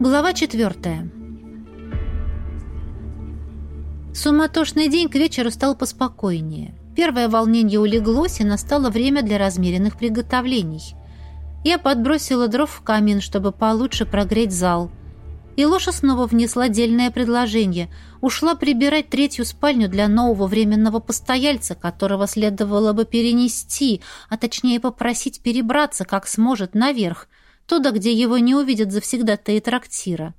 Глава четвертая. Суматошный день к вечеру стал поспокойнее. Первое волнение улеглось, и настало время для размеренных приготовлений. Я подбросила дров в камин, чтобы получше прогреть зал. И Лоша снова внесла дельное предложение. Ушла прибирать третью спальню для нового временного постояльца, которого следовало бы перенести, а точнее попросить перебраться, как сможет, наверх, туда, где его не увидят завсегда-то и трактира.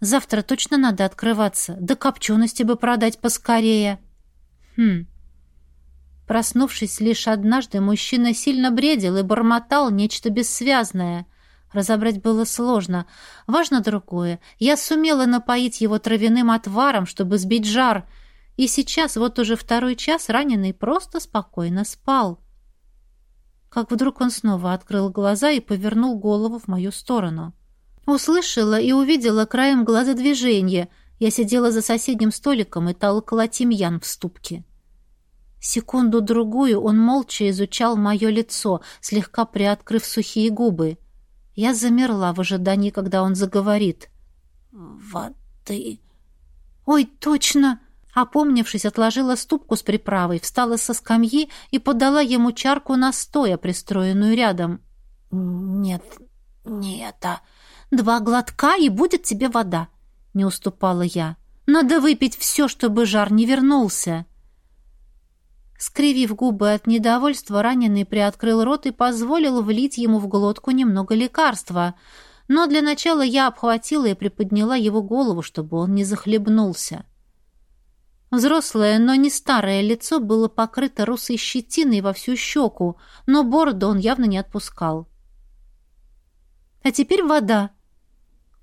Завтра точно надо открываться, да копчености бы продать поскорее. Хм. Проснувшись лишь однажды, мужчина сильно бредил и бормотал нечто бессвязное. Разобрать было сложно. Важно другое. Я сумела напоить его травяным отваром, чтобы сбить жар. И сейчас, вот уже второй час, раненый просто спокойно спал. Как вдруг он снова открыл глаза и повернул голову в мою сторону. Услышала и увидела краем глаза движение. Я сидела за соседним столиком и толкла тимьян в ступке. Секунду-другую он молча изучал мое лицо, слегка приоткрыв сухие губы. Я замерла в ожидании, когда он заговорит. «Воды...» «Ой, точно!» Опомнившись, отложила ступку с приправой, встала со скамьи и подала ему чарку настоя, пристроенную рядом. «Нет, не это. Два глотка, и будет тебе вода», — не уступала я. «Надо выпить все, чтобы жар не вернулся». Скривив губы от недовольства, раненый приоткрыл рот и позволил влить ему в глотку немного лекарства. Но для начала я обхватила и приподняла его голову, чтобы он не захлебнулся. Взрослое, но не старое лицо было покрыто русой щетиной во всю щеку, но бороду он явно не отпускал. «А теперь вода!»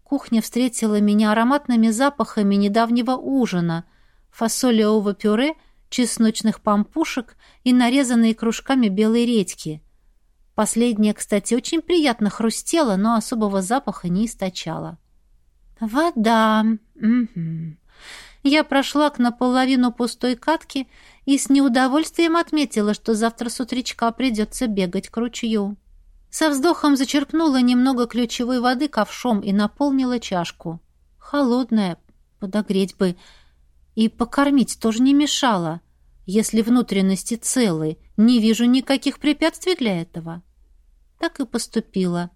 Кухня встретила меня ароматными запахами недавнего ужина, фасолевого пюре — чесночных пампушек и нарезанные кружками белой редьки. Последняя, кстати, очень приятно хрустела, но особого запаха не источала. «Вода! Угу. Я прошла к наполовину пустой катке и с неудовольствием отметила, что завтра с утречка придется бегать к ручью. Со вздохом зачерпнула немного ключевой воды ковшом и наполнила чашку. Холодная, подогреть бы, и покормить тоже не мешало. Если внутренности целы, не вижу никаких препятствий для этого. Так и поступила.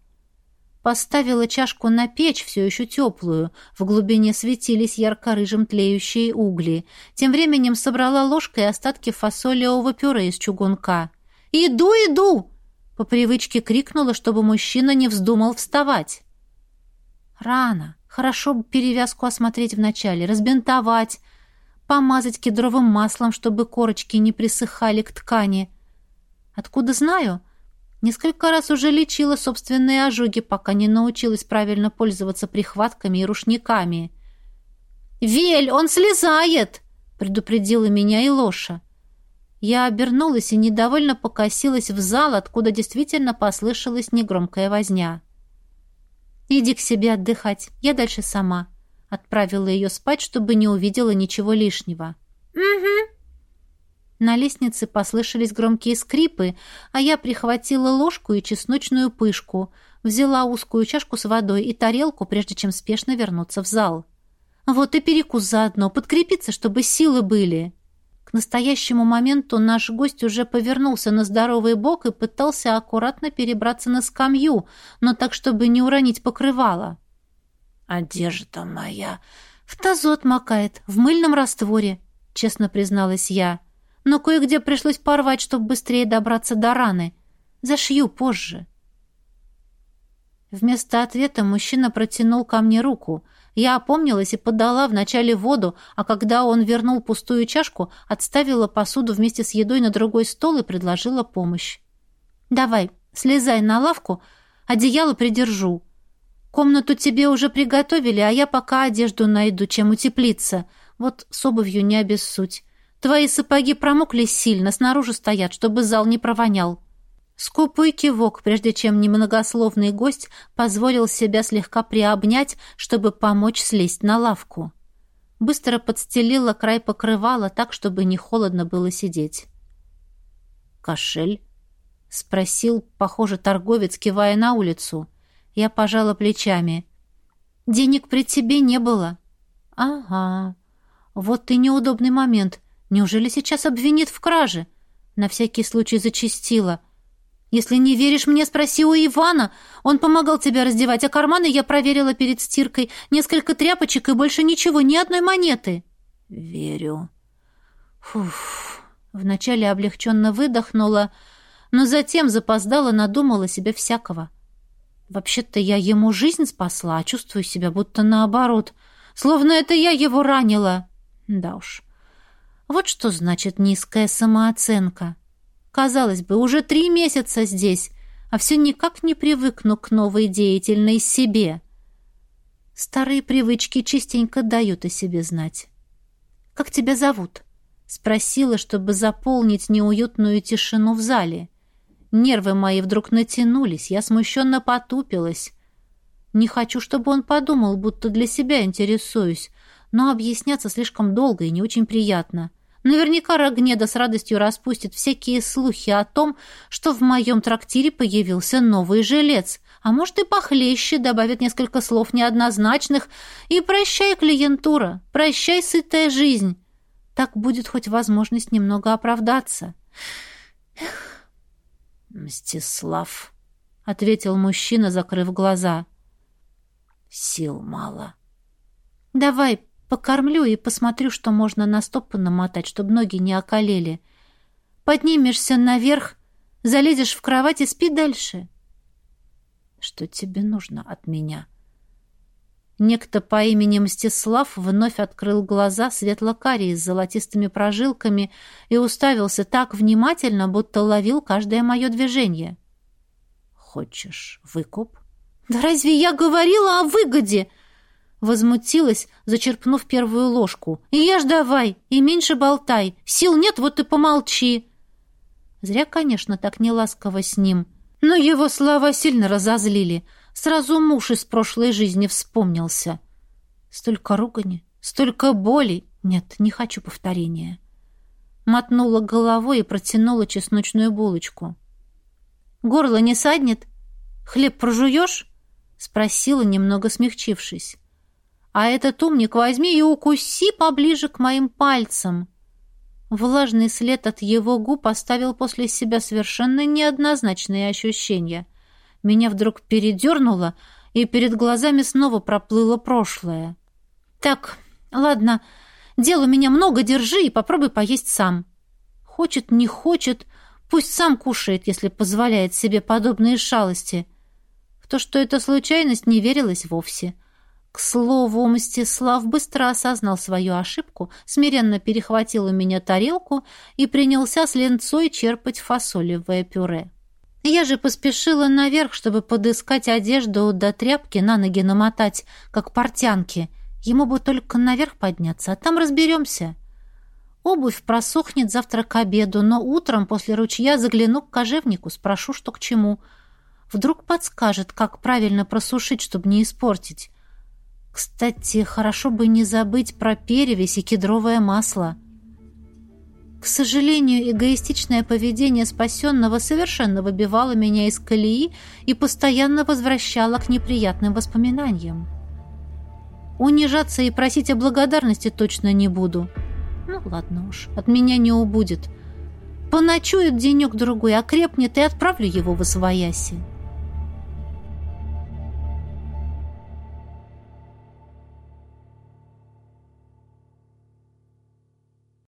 Поставила чашку на печь, все еще теплую. В глубине светились ярко-рыжим тлеющие угли. Тем временем собрала ложкой остатки фасолевого пюре из чугунка. «Иду, иду!» По привычке крикнула, чтобы мужчина не вздумал вставать. Рано. Хорошо бы перевязку осмотреть вначале, разбинтовать, помазать кедровым маслом, чтобы корочки не присыхали к ткани. Откуда знаю? Несколько раз уже лечила собственные ожоги, пока не научилась правильно пользоваться прихватками и рушниками. «Вель, он слезает!» — предупредила меня и Лоша. Я обернулась и недовольно покосилась в зал, откуда действительно послышалась негромкая возня. «Иди к себе отдыхать, я дальше сама», Отправила ее спать, чтобы не увидела ничего лишнего. «Угу». На лестнице послышались громкие скрипы, а я прихватила ложку и чесночную пышку, взяла узкую чашку с водой и тарелку, прежде чем спешно вернуться в зал. Вот и перекус заодно, подкрепиться, чтобы силы были. К настоящему моменту наш гость уже повернулся на здоровый бок и пытался аккуратно перебраться на скамью, но так, чтобы не уронить покрывало. «Одежда моя в тазот макает, в мыльном растворе», — честно призналась я. «Но кое-где пришлось порвать, чтобы быстрее добраться до раны. Зашью позже». Вместо ответа мужчина протянул ко мне руку. Я опомнилась и подала вначале воду, а когда он вернул пустую чашку, отставила посуду вместе с едой на другой стол и предложила помощь. «Давай, слезай на лавку, одеяло придержу», Комнату тебе уже приготовили, а я пока одежду найду, чем утеплиться. Вот с обувью не обессудь. Твои сапоги промокли сильно, снаружи стоят, чтобы зал не провонял». Скупой кивок, прежде чем немногословный гость позволил себя слегка приобнять, чтобы помочь слезть на лавку. Быстро подстелила край покрывала так, чтобы не холодно было сидеть. «Кошель?» — спросил, похоже, торговец, кивая на улицу. Я пожала плечами. Денег при тебе не было. Ага. Вот и неудобный момент. Неужели сейчас обвинит в краже? На всякий случай зачистила. Если не веришь мне, спроси у Ивана. Он помогал тебя раздевать, а карманы я проверила перед стиркой. Несколько тряпочек и больше ничего, ни одной монеты. Верю. Фуф. Вначале облегченно выдохнула, но затем запоздала, надумала себе всякого. Вообще-то я ему жизнь спасла, а чувствую себя будто наоборот. Словно это я его ранила. Да уж. Вот что значит низкая самооценка. Казалось бы, уже три месяца здесь, а все никак не привыкну к новой деятельной себе. Старые привычки частенько дают о себе знать. «Как тебя зовут?» Спросила, чтобы заполнить неуютную тишину в зале. Нервы мои вдруг натянулись, я смущенно потупилась. Не хочу, чтобы он подумал, будто для себя интересуюсь, но объясняться слишком долго и не очень приятно. Наверняка Рогнеда с радостью распустит всякие слухи о том, что в моем трактире появился новый жилец, а может и похлеще добавит несколько слов неоднозначных, и прощай, клиентура, прощай, сытая жизнь. Так будет хоть возможность немного оправдаться. Эх, Мстислав, — ответил мужчина, закрыв глаза. Сил мало. Давай покормлю и посмотрю, что можно на стопу намотать, чтобы ноги не околели. Поднимешься наверх, залезешь в кровать и спи дальше. Что тебе нужно от меня? — Некто по имени Мстислав вновь открыл глаза светло-карие с золотистыми прожилками и уставился так внимательно, будто ловил каждое мое движение. «Хочешь выкуп?» «Да разве я говорила о выгоде?» Возмутилась, зачерпнув первую ложку. «И ешь давай, и меньше болтай. Сил нет, вот и помолчи». Зря, конечно, так неласково с ним. Но его слова сильно разозлили — Сразу муж из прошлой жизни вспомнился. Столько ругани, столько боли. Нет, не хочу повторения. Мотнула головой и протянула чесночную булочку. «Горло не саднет? Хлеб прожуешь?» Спросила, немного смягчившись. «А этот умник возьми и укуси поближе к моим пальцам». Влажный след от его губ оставил после себя совершенно неоднозначные ощущения. Меня вдруг передернуло, и перед глазами снова проплыло прошлое. «Так, ладно, дел у меня много, держи и попробуй поесть сам. Хочет, не хочет, пусть сам кушает, если позволяет себе подобные шалости». В то, что это случайность, не верилось вовсе. К слову, Мстислав быстро осознал свою ошибку, смиренно перехватил у меня тарелку и принялся с ленцой черпать фасолевое пюре. Я же поспешила наверх, чтобы подыскать одежду до тряпки на ноги намотать, как портянки. Ему бы только наверх подняться, а там разберемся. Обувь просохнет завтра к обеду, но утром после ручья загляну к кожевнику, спрошу, что к чему. Вдруг подскажет, как правильно просушить, чтобы не испортить. Кстати, хорошо бы не забыть про перевесь и кедровое масло. К сожалению, эгоистичное поведение спасенного совершенно выбивало меня из колеи и постоянно возвращало к неприятным воспоминаниям. Унижаться и просить о благодарности точно не буду. Ну, ладно уж, от меня не убудет. Поночует денек-другой, окрепнет и отправлю его в освояси.